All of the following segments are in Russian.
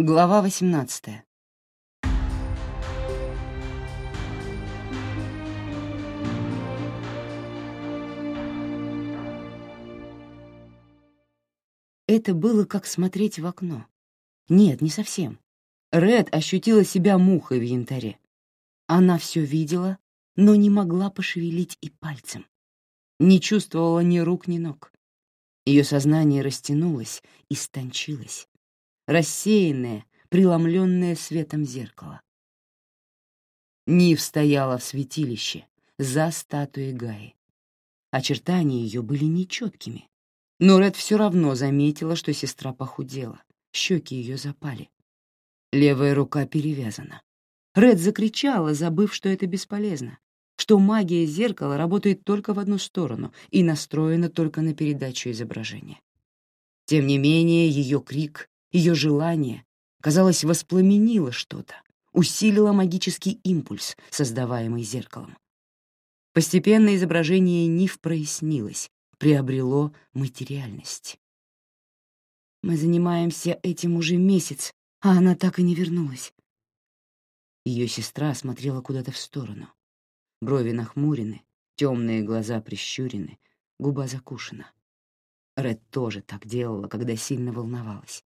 Глава 18. Это было как смотреть в окно. Нет, не совсем. Ред ощутила себя мухой в янтаре. Она все видела, но не могла пошевелить и пальцем. Не чувствовала ни рук, ни ног. Ее сознание растянулось, истончилось, рассеянное, преломленное светом зеркало. Нив стояла в святилище, за статуей Гаи. Очертания ее были нечеткими, но Ред все равно заметила, что сестра похудела, щеки ее запали. Левая рука перевязана. Ред закричала, забыв, что это бесполезно что магия зеркала работает только в одну сторону и настроена только на передачу изображения. Тем не менее, ее крик, ее желание, казалось, воспламенило что-то, усилило магический импульс, создаваемый зеркалом. Постепенно изображение Ниф прояснилось, приобрело материальность. Мы занимаемся этим уже месяц, а она так и не вернулась. Ее сестра смотрела куда-то в сторону. Брови нахмурены, темные глаза прищурены, губа закушена. Ред тоже так делала, когда сильно волновалась.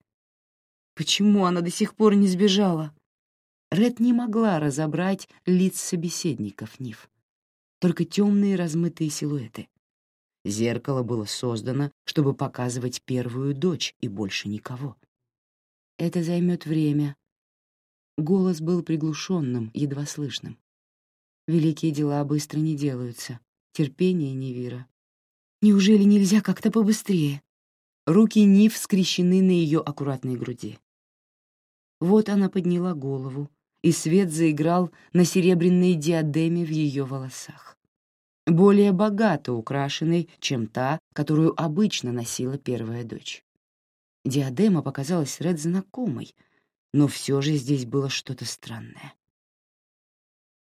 Почему она до сих пор не сбежала? Ред не могла разобрать лиц собеседников Ниф. Только темные размытые силуэты. Зеркало было создано, чтобы показывать первую дочь и больше никого. Это займет время. Голос был приглушенным, едва слышным. Великие дела быстро не делаются. Терпение Невира. Неужели нельзя как-то побыстрее? Руки Нив скрещены на ее аккуратной груди. Вот она подняла голову, и свет заиграл на серебряной диадеме в ее волосах. Более богато украшенной, чем та, которую обычно носила первая дочь. Диадема показалась Ред знакомой, но все же здесь было что-то странное.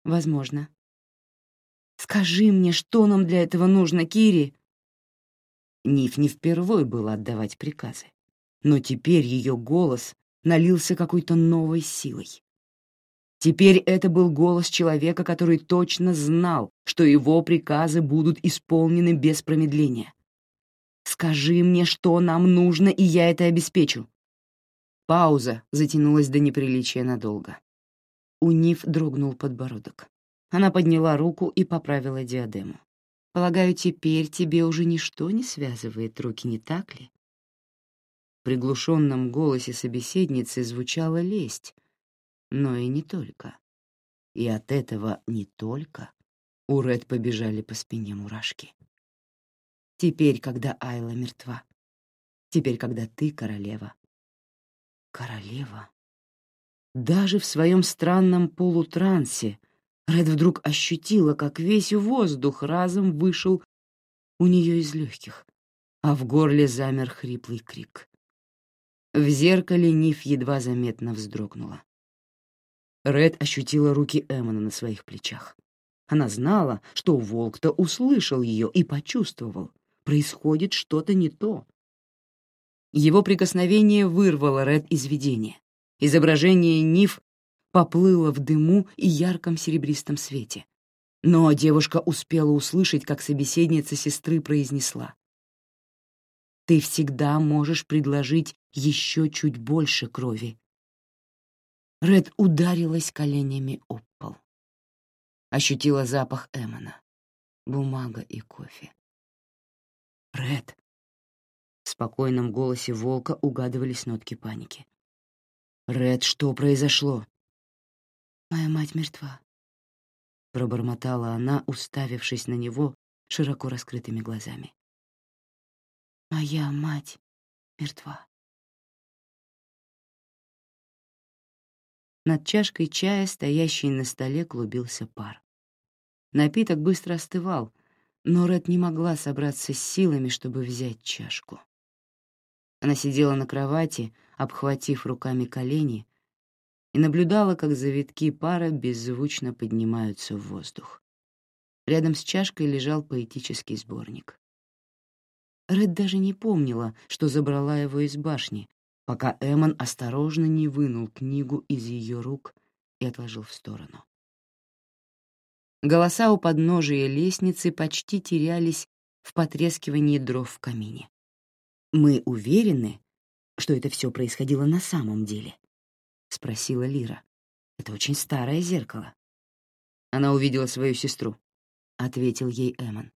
Возможно. Скажи мне, что нам для этого нужно, Кири? Ниф не впервой было отдавать приказы, но теперь ее голос налился какой-то новой силой. Теперь это был голос человека, который точно знал, что его приказы будут исполнены без промедления. «Скажи мне, что нам нужно, и я это обеспечу». Пауза затянулась до неприличия надолго. У Ниф дрогнул подбородок. Она подняла руку и поправила диадему. «Полагаю, теперь тебе уже ничто не связывает руки, не так ли?» В приглушенном голосе собеседницы звучала лесть, но и не только. И от этого не только у Ред побежали по спине мурашки. Теперь, когда Айла мертва. Теперь, когда ты королева. Королева? Даже в своем странном полутрансе Ред вдруг ощутила, как весь воздух разом вышел у нее из легких, а в горле замер хриплый крик. В зеркале Ниф едва заметно вздрогнула. Ред ощутила руки Эммона на своих плечах. Она знала, что волк-то услышал ее и почувствовал. Происходит что-то не то. Его прикосновение вырвало Ред из видения. Изображение Ниф поплыло в дыму и ярком серебристом свете. Но девушка успела услышать, как собеседница сестры произнесла. «Ты всегда можешь предложить еще чуть больше крови». Ред ударилась коленями об пол. Ощутила запах Эмона, бумага и кофе. «Ред!» В спокойном голосе волка угадывались нотки паники. «Ред, что произошло?» «Моя мать мертва», — пробормотала она, уставившись на него широко раскрытыми глазами. «Моя мать мертва». Над чашкой чая, стоящей на столе, клубился пар. Напиток быстро остывал, но Ред не могла собраться с силами, чтобы взять чашку. Она сидела на кровати, обхватив руками колени, и наблюдала, как завитки пара беззвучно поднимаются в воздух. Рядом с чашкой лежал поэтический сборник. Ред даже не помнила, что забрала его из башни, пока Эмон осторожно не вынул книгу из ее рук и отложил в сторону. Голоса у подножия лестницы почти терялись в потрескивании дров в камине. «Мы уверены, что это все происходило на самом деле?» — спросила Лира. «Это очень старое зеркало». Она увидела свою сестру, — ответил ей Эмон.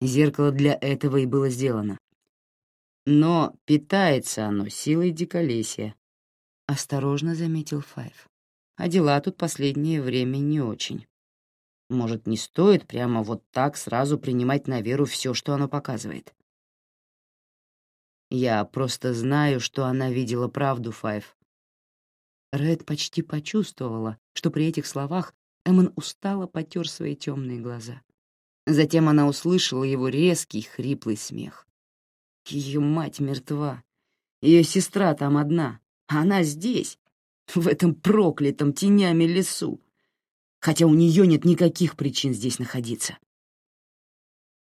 Зеркало для этого и было сделано. Но питается оно силой диколесья, — осторожно заметил Файв. А дела тут последнее время не очень. Может, не стоит прямо вот так сразу принимать на веру все, что оно показывает? Я просто знаю, что она видела правду, Файв. Ред почти почувствовала, что при этих словах Эммон устало потер свои темные глаза. Затем она услышала его резкий, хриплый смех. Ее мать мертва. Ее сестра там одна, а она здесь, в этом проклятом тенями лесу хотя у нее нет никаких причин здесь находиться.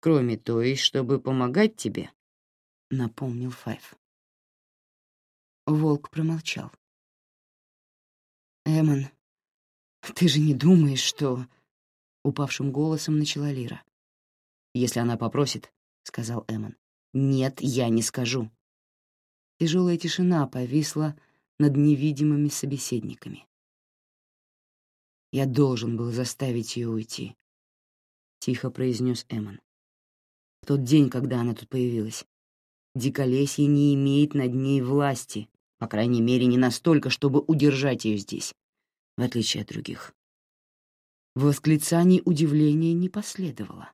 Кроме той, чтобы помогать тебе, — напомнил Файв. Волк промолчал. «Эмон, ты же не думаешь, что...» — упавшим голосом начала Лира. «Если она попросит», — сказал Эмон. «Нет, я не скажу». Тяжелая тишина повисла над невидимыми собеседниками. Я должен был заставить ее уйти», — тихо произнес Эмон. «В тот день, когда она тут появилась, Диколесье не имеет над ней власти, по крайней мере, не настолько, чтобы удержать ее здесь, в отличие от других». Восклицаний удивления не последовало.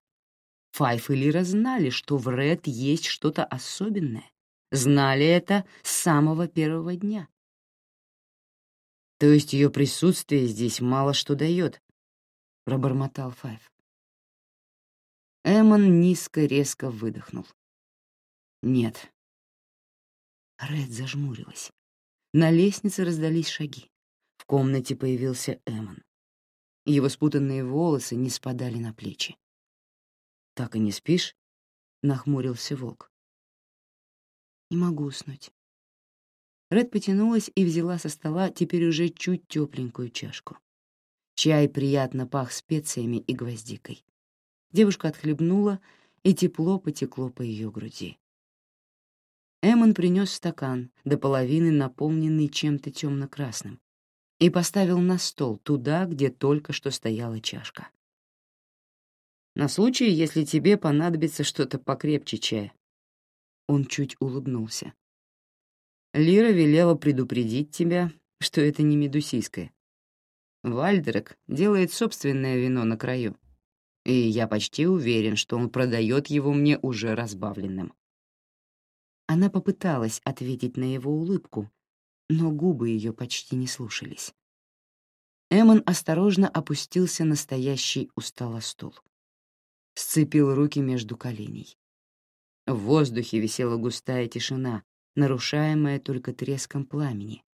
Файф и Лира знали, что в Ред есть что-то особенное. Знали это с самого первого дня. То есть ее присутствие здесь мало что дает, пробормотал Файв. Эмон низко резко выдохнул. Нет. Ред зажмурилась. На лестнице раздались шаги. В комнате появился Эмон. Его спутанные волосы не спадали на плечи. «Так и не спишь?» — нахмурился волк. «Не могу уснуть. Ред потянулась и взяла со стола теперь уже чуть тепленькую чашку. Чай приятно пах специями и гвоздикой. Девушка отхлебнула, и тепло потекло по ее груди. Эммон принес стакан, до половины наполненный чем-то темно-красным, и поставил на стол туда, где только что стояла чашка. «На случай, если тебе понадобится что-то покрепче чая». Он чуть улыбнулся. Лира велела предупредить тебя, что это не медусийское. Вальдерек делает собственное вино на краю, и я почти уверен, что он продает его мне уже разбавленным. Она попыталась ответить на его улыбку, но губы ее почти не слушались. Эмон осторожно опустился на стоящий у стола стул. Сцепил руки между коленей. В воздухе висела густая тишина, нарушаемая только треском пламени.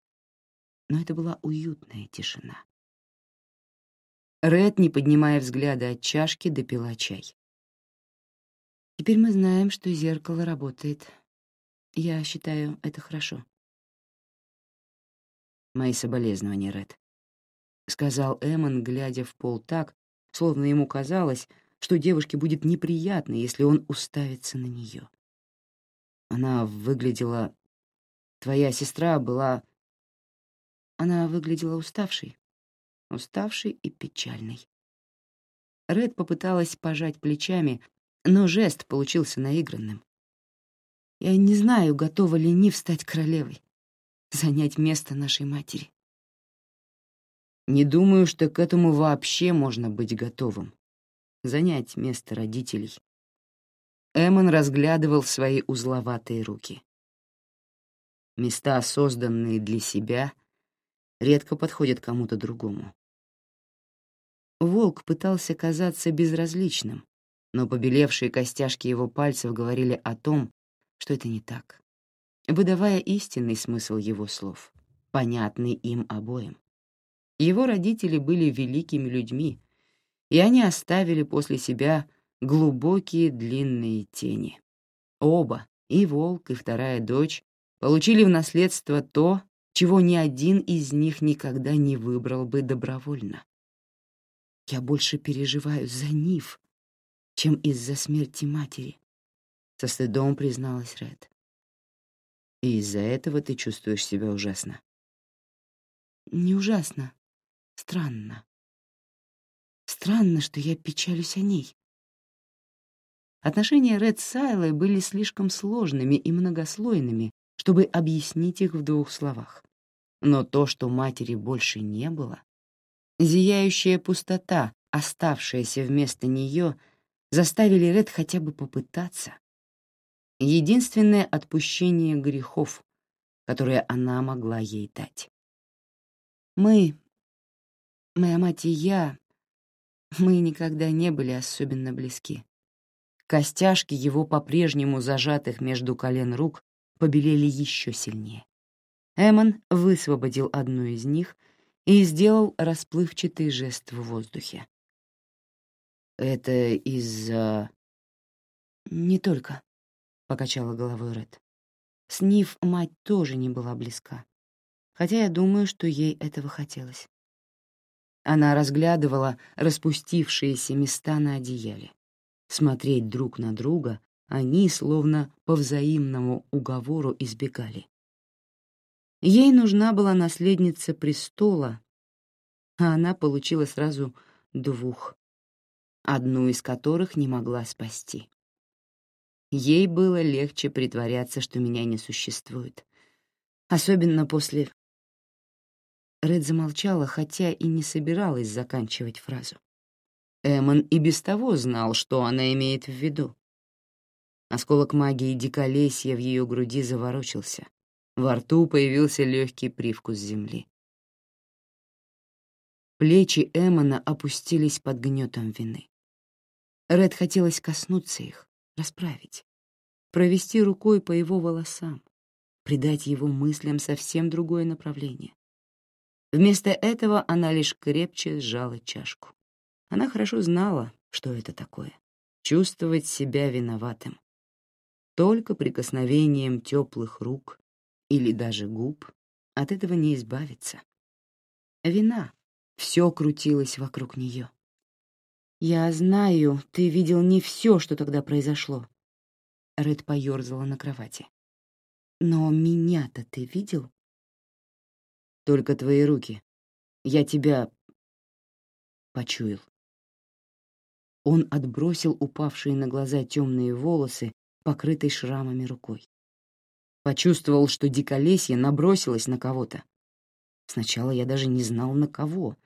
Но это была уютная тишина. Ред, не поднимая взгляда от чашки, допила чай. «Теперь мы знаем, что зеркало работает. Я считаю, это хорошо». «Мои соболезнования, Ред», — сказал Эммон, глядя в пол так, словно ему казалось, что девушке будет неприятно, если он уставится на нее. Она выглядела... Твоя сестра была... Она выглядела уставшей. Уставшей и печальной. Ред попыталась пожать плечами, но жест получился наигранным. Я не знаю, готова ли Нив стать королевой, занять место нашей матери. Не думаю, что к этому вообще можно быть готовым. Занять место родителей. Эмон разглядывал свои узловатые руки. Места, созданные для себя, редко подходят кому-то другому. Волк пытался казаться безразличным, но побелевшие костяшки его пальцев говорили о том, что это не так, выдавая истинный смысл его слов, понятный им обоим. Его родители были великими людьми, и они оставили после себя глубокие длинные тени. Оба, и волк, и вторая дочь, получили в наследство то, чего ни один из них никогда не выбрал бы добровольно. Я больше переживаю за Нив, чем из-за смерти матери, — со стыдом призналась Ред. И из-за этого ты чувствуешь себя ужасно. Не ужасно. Странно. Странно, что я печалюсь о ней. Отношения Ред с Айлой были слишком сложными и многослойными, чтобы объяснить их в двух словах. Но то, что матери больше не было, зияющая пустота, оставшаяся вместо нее, заставили Ред хотя бы попытаться. Единственное отпущение грехов, которое она могла ей дать. Мы, моя мать и я, мы никогда не были особенно близки. Костяшки его по-прежнему зажатых между колен рук побелели еще сильнее. Эмон высвободил одну из них и сделал расплывчатый жест в воздухе. «Это из-за...» «Не только», — покачала головой Ред. С Нив мать тоже не была близка, хотя я думаю, что ей этого хотелось. Она разглядывала распустившиеся места на одеяле. Смотреть друг на друга они, словно по взаимному уговору, избегали. Ей нужна была наследница престола, а она получила сразу двух, одну из которых не могла спасти. Ей было легче притворяться, что меня не существует. Особенно после... Ред замолчала, хотя и не собиралась заканчивать фразу. Эмон и без того знал, что она имеет в виду. Осколок магии диколесья в ее груди заворочился. Во рту появился легкий привкус земли. Плечи Эмона опустились под гнетом вины. Ред хотелось коснуться их, расправить, провести рукой по его волосам, придать его мыслям совсем другое направление. Вместо этого она лишь крепче сжала чашку. Она хорошо знала, что это такое — чувствовать себя виноватым. Только прикосновением теплых рук или даже губ от этого не избавиться. Вина. Все крутилось вокруг нее. «Я знаю, ты видел не все, что тогда произошло». Ред поерзала на кровати. «Но меня-то ты видел?» «Только твои руки. Я тебя почуял». Он отбросил упавшие на глаза темные волосы, покрытой шрамами рукой. Почувствовал, что диколесье набросилось на кого-то. Сначала я даже не знал, на кого.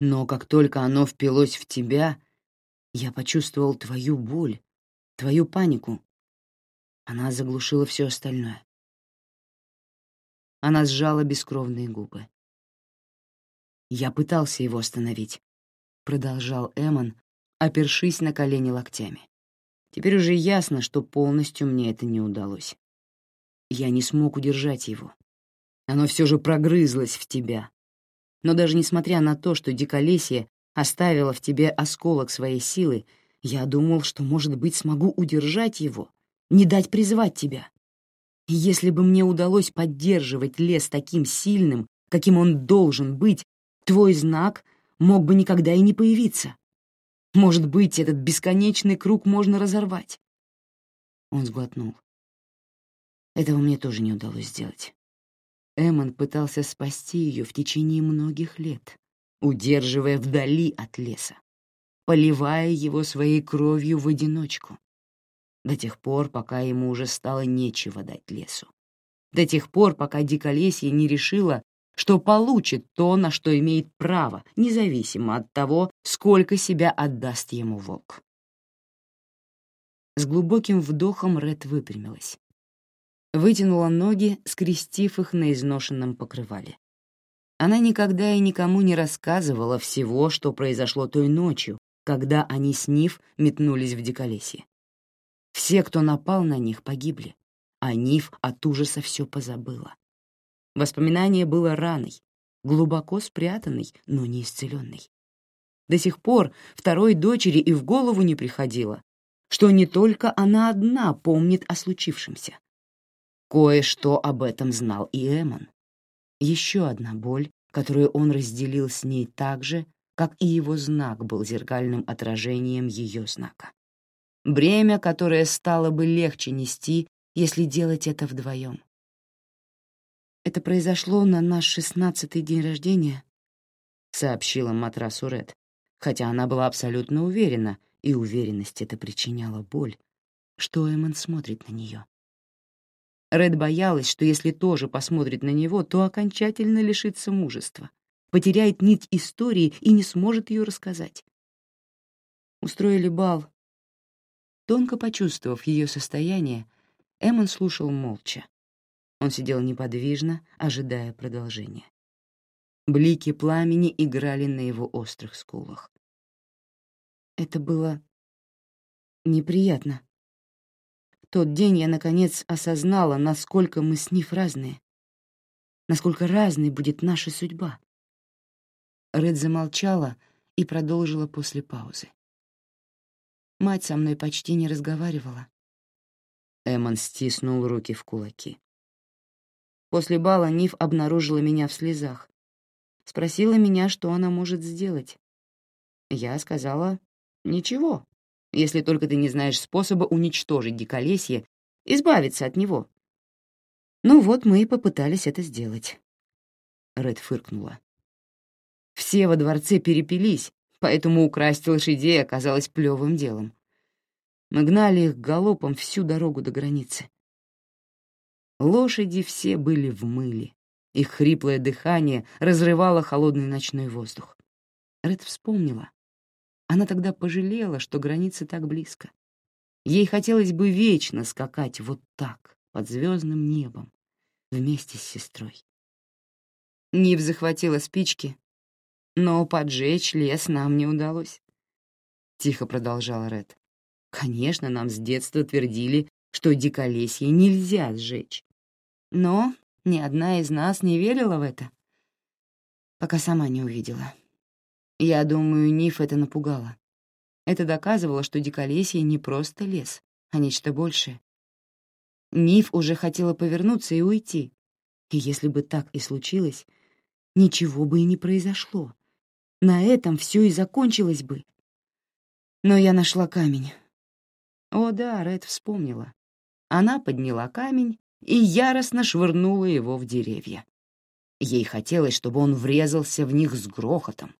Но как только оно впилось в тебя, я почувствовал твою боль, твою панику. Она заглушила все остальное. Она сжала бескровные губы. Я пытался его остановить, продолжал Эмон, опершись на колени локтями. Теперь уже ясно, что полностью мне это не удалось. Я не смог удержать его. Оно все же прогрызлось в тебя. Но даже несмотря на то, что диколесье оставило в тебе осколок своей силы, я думал, что, может быть, смогу удержать его, не дать призвать тебя. И если бы мне удалось поддерживать лес таким сильным, каким он должен быть, твой знак мог бы никогда и не появиться. Может быть, этот бесконечный круг можно разорвать. Он сглотнул. Этого мне тоже не удалось сделать. Эммон пытался спасти ее в течение многих лет, удерживая вдали от леса, поливая его своей кровью в одиночку, до тех пор, пока ему уже стало нечего дать лесу, до тех пор, пока диколесье не решило, что получит то, на что имеет право, независимо от того, сколько себя отдаст ему волк. С глубоким вдохом Ред выпрямилась. Вытянула ноги, скрестив их на изношенном покрывале. Она никогда и никому не рассказывала всего, что произошло той ночью, когда они с Нив метнулись в диколесье. Все, кто напал на них, погибли, а Нив от ужаса все позабыла. Воспоминание было раной, глубоко спрятанной, но не исцеленной. До сих пор второй дочери и в голову не приходило, что не только она одна помнит о случившемся. Кое-что об этом знал и Эмон. Еще одна боль, которую он разделил с ней так же, как и его знак был зеркальным отражением ее знака. Бремя, которое стало бы легче нести, если делать это вдвоем. «Это произошло на наш шестнадцатый день рождения», — сообщила матрасу Ред, хотя она была абсолютно уверена, и уверенность это причиняла боль, что Эммон смотрит на нее. Ред боялась, что если тоже посмотрит на него, то окончательно лишится мужества, потеряет нить истории и не сможет ее рассказать. Устроили бал. Тонко почувствовав ее состояние, Эммон слушал молча. Он сидел неподвижно, ожидая продолжения. Блики пламени играли на его острых скулах. Это было неприятно тот день я, наконец, осознала, насколько мы с Ниф разные, насколько разной будет наша судьба. Ред замолчала и продолжила после паузы. Мать со мной почти не разговаривала. Эммон стиснул руки в кулаки. После бала Ниф обнаружила меня в слезах. Спросила меня, что она может сделать. Я сказала «Ничего, если только ты не знаешь способа уничтожить диколесье, избавиться от него. Ну вот мы и попытались это сделать. Ред фыркнула. Все во дворце перепились, поэтому украсть лошадей оказалось плевым делом. Мы гнали их галопом всю дорогу до границы. Лошади все были в мыле. Их хриплое дыхание разрывало холодный ночной воздух. Ред вспомнила, она тогда пожалела, что граница так близко. Ей хотелось бы вечно скакать вот так, под звездным небом, вместе с сестрой. Нив захватила спички, но поджечь лес нам не удалось. Тихо продолжала Ред. Конечно, нам с детства твердили, что диколесье нельзя сжечь. Но ни одна из нас не верила в это, пока сама не увидела. Я думаю, Ниф это напугало. Это доказывало, что диколесье не просто лес, а нечто большее. Ниф уже хотела повернуться и уйти. И если бы так и случилось, ничего бы и не произошло. На этом все и закончилось бы. Но я нашла камень. О да, Ред вспомнила. Она подняла камень и яростно швырнула его в деревья. Ей хотелось, чтобы он врезался в них с грохотом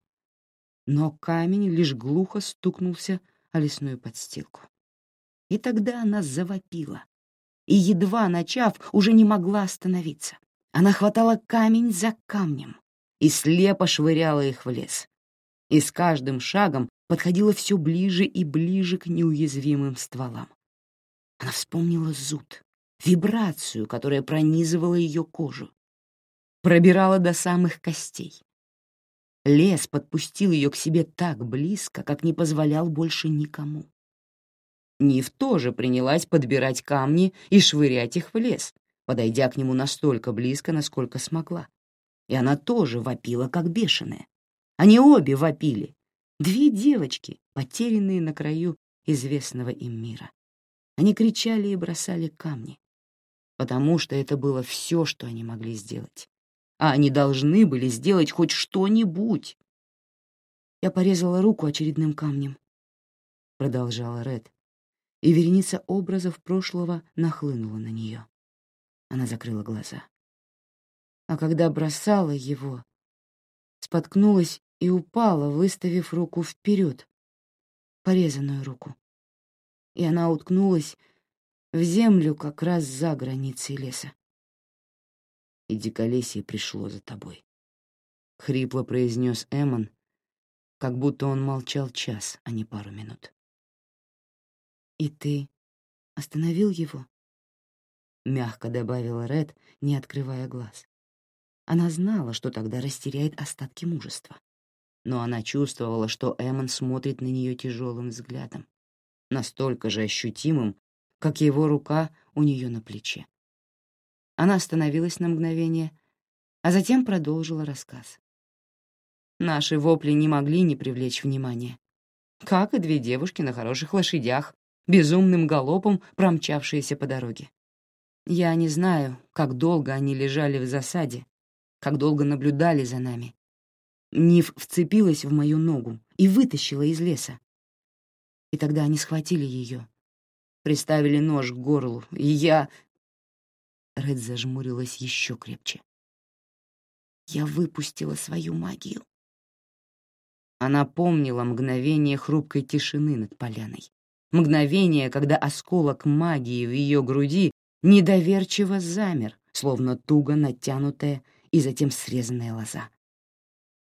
но камень лишь глухо стукнулся о лесную подстилку. И тогда она завопила, и, едва начав, уже не могла остановиться. Она хватала камень за камнем и слепо швыряла их в лес. И с каждым шагом подходила все ближе и ближе к неуязвимым стволам. Она вспомнила зуд, вибрацию, которая пронизывала ее кожу, пробирала до самых костей. Лес подпустил ее к себе так близко, как не позволял больше никому. Нив тоже принялась подбирать камни и швырять их в лес, подойдя к нему настолько близко, насколько смогла. И она тоже вопила, как бешеная. Они обе вопили. Две девочки, потерянные на краю известного им мира. Они кричали и бросали камни, потому что это было все, что они могли сделать а они должны были сделать хоть что-нибудь. Я порезала руку очередным камнем, — продолжала Ред, и вереница образов прошлого нахлынула на нее. Она закрыла глаза. А когда бросала его, споткнулась и упала, выставив руку вперед, порезанную руку. И она уткнулась в землю как раз за границей леса и диколесье пришло за тобой. Хрипло произнес Эмон, как будто он молчал час, а не пару минут. «И ты остановил его?» Мягко добавила Ред, не открывая глаз. Она знала, что тогда растеряет остатки мужества. Но она чувствовала, что Эмон смотрит на нее тяжелым взглядом, настолько же ощутимым, как его рука у нее на плече. Она остановилась на мгновение, а затем продолжила рассказ. Наши вопли не могли не привлечь внимания. Как и две девушки на хороших лошадях, безумным галопом промчавшиеся по дороге. Я не знаю, как долго они лежали в засаде, как долго наблюдали за нами. Нив вцепилась в мою ногу и вытащила из леса. И тогда они схватили ее, приставили нож к горлу, и я... Ред зажмурилась еще крепче. Я выпустила свою магию. Она помнила мгновение хрупкой тишины над поляной. Мгновение, когда осколок магии в ее груди недоверчиво замер, словно туго натянутая и затем срезанная лоза.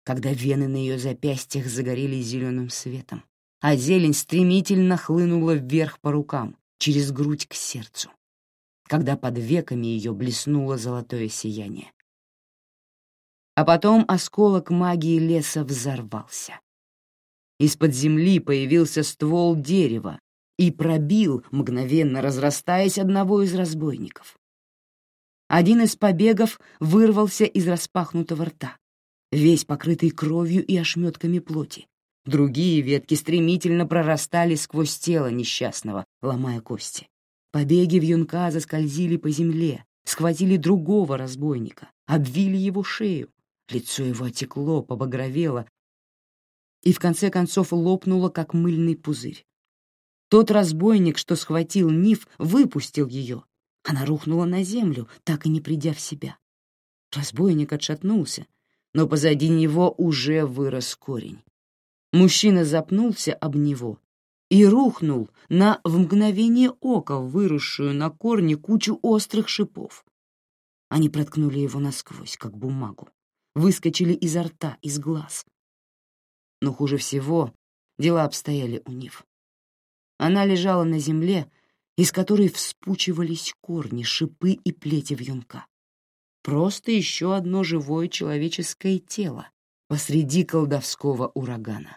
Когда вены на ее запястьях загорелись зеленым светом, а зелень стремительно хлынула вверх по рукам, через грудь к сердцу. Когда под веками ее блеснуло золотое сияние. А потом осколок магии леса взорвался. Из-под земли появился ствол дерева и пробил, мгновенно разрастаясь, одного из разбойников. Один из побегов вырвался из распахнутого рта, весь покрытый кровью и ошметками плоти. Другие ветки стремительно прорастали сквозь тело несчастного, ломая кости. Побеги вьюнка заскользили по земле, схватили другого разбойника, обвили его шею. Лицо его отекло, побагровело и в конце концов лопнуло, как мыльный пузырь. Тот разбойник, что схватил Ниф, выпустил ее. Она рухнула на землю, так и не придя в себя. Разбойник отшатнулся, но позади него уже вырос корень. Мужчина запнулся об него и рухнул на в мгновение ока выросшую на корне кучу острых шипов. Они проткнули его насквозь, как бумагу, выскочили изо рта, из глаз. Но хуже всего дела обстояли у Нив. Она лежала на земле, из которой вспучивались корни, шипы и плети вьюнка. Просто еще одно живое человеческое тело посреди колдовского урагана.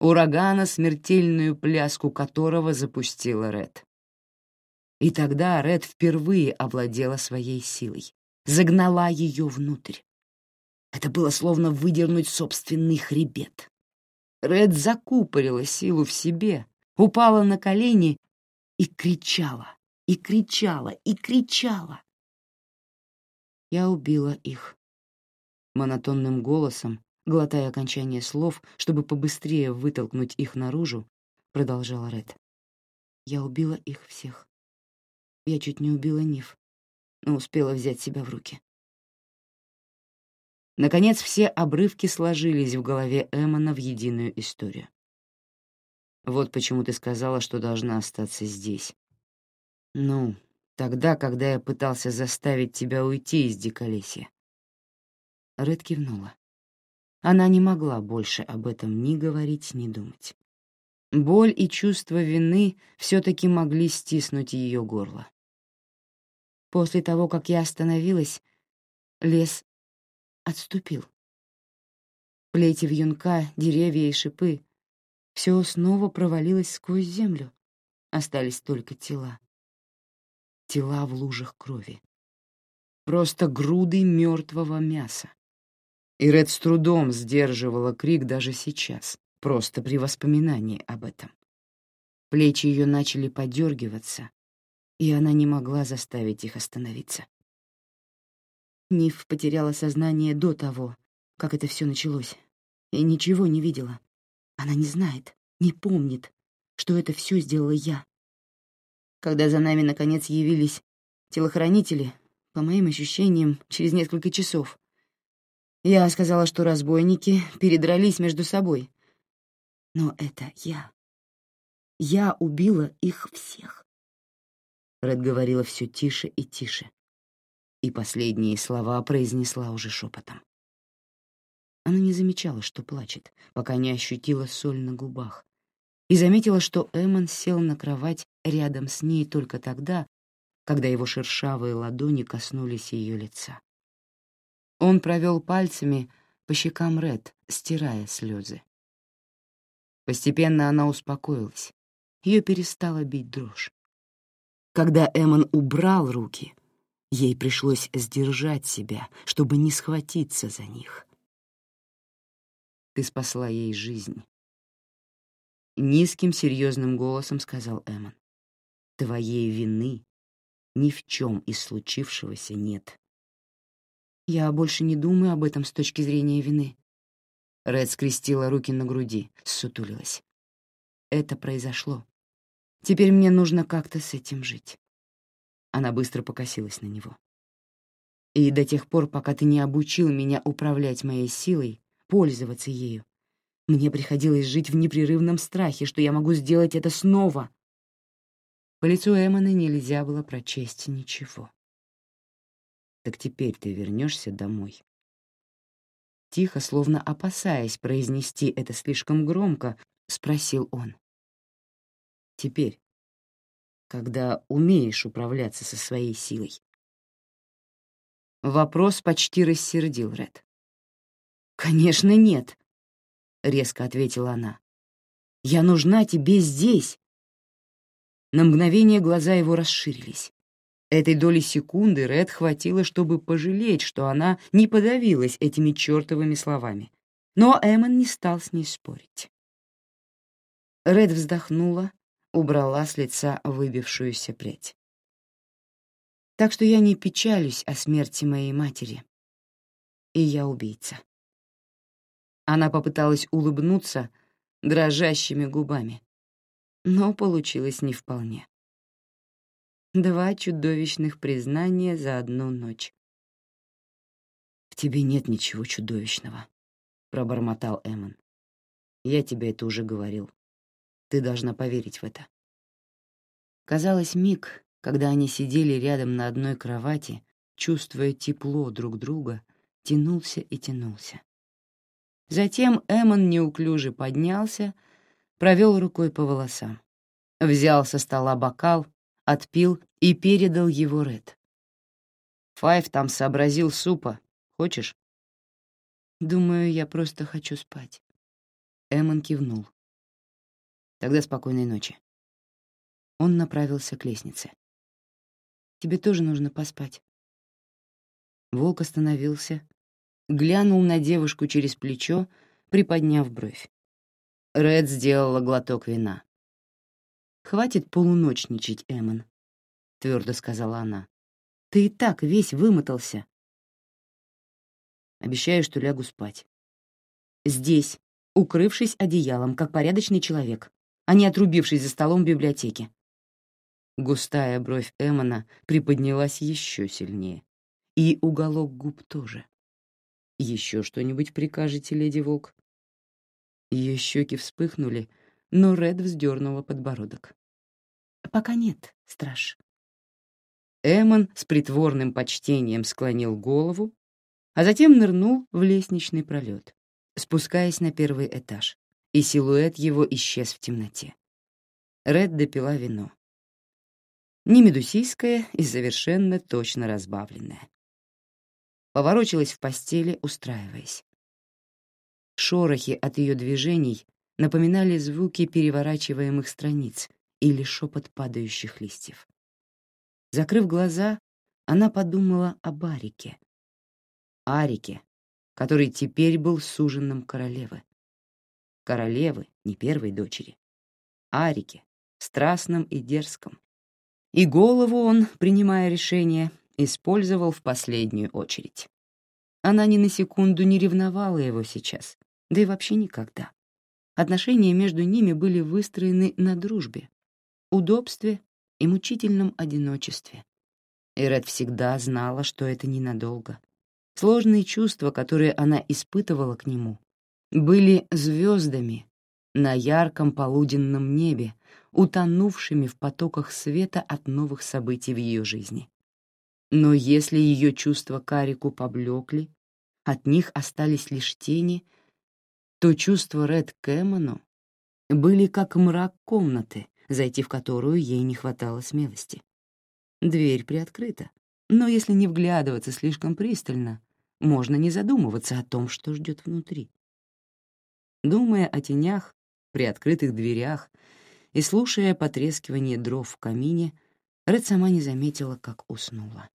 Урагана, смертельную пляску которого запустила Ред. И тогда Ред впервые овладела своей силой, загнала ее внутрь. Это было словно выдернуть собственный хребет. Ред закупорила силу в себе, упала на колени и кричала, и кричала, и кричала. Я убила их. Монотонным голосом, глотая окончание слов, чтобы побыстрее вытолкнуть их наружу, продолжала Ред. Я убила их всех. Я чуть не убила Нив, но успела взять себя в руки. Наконец, все обрывки сложились в голове Эммона в единую историю. Вот почему ты сказала, что должна остаться здесь. Ну, тогда, когда я пытался заставить тебя уйти из Диколесья. Ред кивнула. Она не могла больше об этом ни говорить, ни думать. Боль и чувство вины все-таки могли стиснуть ее горло. После того, как я остановилась, лес отступил. Плети вьюнка, деревья и шипы — все снова провалилось сквозь землю. Остались только тела. Тела в лужах крови. Просто груды мертвого мяса. И Ред с трудом сдерживала крик даже сейчас, просто при воспоминании об этом. Плечи ее начали подергиваться, и она не могла заставить их остановиться. Ниф потеряла сознание до того, как это все началось, и ничего не видела. Она не знает, не помнит, что это все сделала я. Когда за нами, наконец, явились телохранители, по моим ощущениям, через несколько часов, я сказала, что разбойники передрались между собой. Но это я. Я убила их всех. Ред говорила все тише и тише и последние слова произнесла уже шепотом. Она не замечала, что плачет, пока не ощутила соль на губах, и заметила, что Эммон сел на кровать рядом с ней только тогда, когда его шершавые ладони коснулись ее лица. Он провел пальцами по щекам Ред, стирая слезы. Постепенно она успокоилась, ее перестала бить дрожь. Когда Эммон убрал руки, Ей пришлось сдержать себя, чтобы не схватиться за них. «Ты спасла ей жизнь», — низким серьезным голосом сказал Эммон. «Твоей вины ни в чем из случившегося нет. Я больше не думаю об этом с точки зрения вины. Ред скрестила руки на груди, ссутулилась. Это произошло. Теперь мне нужно как-то с этим жить. Она быстро покосилась на него. И до тех пор, пока ты не обучил меня управлять моей силой, пользоваться ею, мне приходилось жить в непрерывном страхе, что я могу сделать это снова. По лицу Эммона нельзя было прочесть ничего. «Так теперь ты вернешься домой?» Тихо, словно опасаясь произнести это слишком громко, спросил он. «Теперь, когда умеешь управляться со своей силой?» Вопрос почти рассердил Ред. «Конечно, нет», — резко ответила она. «Я нужна тебе здесь». На мгновение глаза его расширились. Этой доли секунды Ред хватило, чтобы пожалеть, что она не подавилась этими чертовыми словами. Но Эммон не стал с ней спорить. Ред вздохнула, убрала с лица выбившуюся прядь. Так что я не печалюсь о смерти моей матери. И я убийца. Она попыталась улыбнуться дрожащими губами, но получилось не вполне. Два чудовищных признания за одну ночь. «В тебе нет ничего чудовищного», — пробормотал Эммон. «Я тебе это уже говорил. Ты должна поверить в это». Казалось, миг, когда они сидели рядом на одной кровати, чувствуя тепло друг друга, тянулся и тянулся. Затем Эмон неуклюже поднялся, провел рукой по волосам, взял со стола бокал, отпил и передал его Ред. «Файв там сообразил супа. Хочешь?» «Думаю, я просто хочу спать». Эмон кивнул. «Тогда спокойной ночи». Он направился к лестнице. Тебе тоже нужно поспать». Волк остановился, глянул на девушку через плечо, приподняв бровь. Ред сделала глоток вина. «Хватит полуночничать, Эммон», — твердо сказала она. «Ты и так весь вымотался». Обещаю, что лягу спать. Здесь, укрывшись одеялом, как порядочный человек, а не отрубившись за столом в библиотеке. Густая бровь Эмона приподнялась еще сильнее. И уголок губ тоже. «Еще что-нибудь прикажете, леди Волк?» Ее щеки вспыхнули, но Ред вздернула подбородок. «Пока нет, страж». Эмон с притворным почтением склонил голову, а затем нырнул в лестничный пролет, спускаясь на первый этаж, и силуэт его исчез в темноте. Ред допила вино не медусийская и совершенно точно разбавленная. Поворочилась в постели, устраиваясь. Шорохи от ее движений напоминали звуки переворачиваемых страниц или шепот падающих листьев. Закрыв глаза, она подумала об Арике. Арике, который теперь был суженным королевы. Королевы, не первой дочери. Арике, страстном и дерзком, и голову он, принимая решение, использовал в последнюю очередь. Она ни на секунду не ревновала его сейчас, да и вообще никогда. Отношения между ними были выстроены на дружбе, удобстве и мучительном одиночестве. Ирет всегда знала, что это ненадолго. Сложные чувства, которые она испытывала к нему, были звездами на ярком полуденном небе, утонувшими в потоках света от новых событий в ее жизни. Но если ее чувства к Арику поблекли, от них остались лишь тени, то чувства Ред Кэмону были как мрак комнаты, зайти в которую ей не хватало смелости. Дверь приоткрыта, но если не вглядываться слишком пристально, можно не задумываться о том, что ждет внутри. Думая о тенях, приоткрытых дверях и слушая потрескивание дров в камине, Ред сама не заметила, как уснула.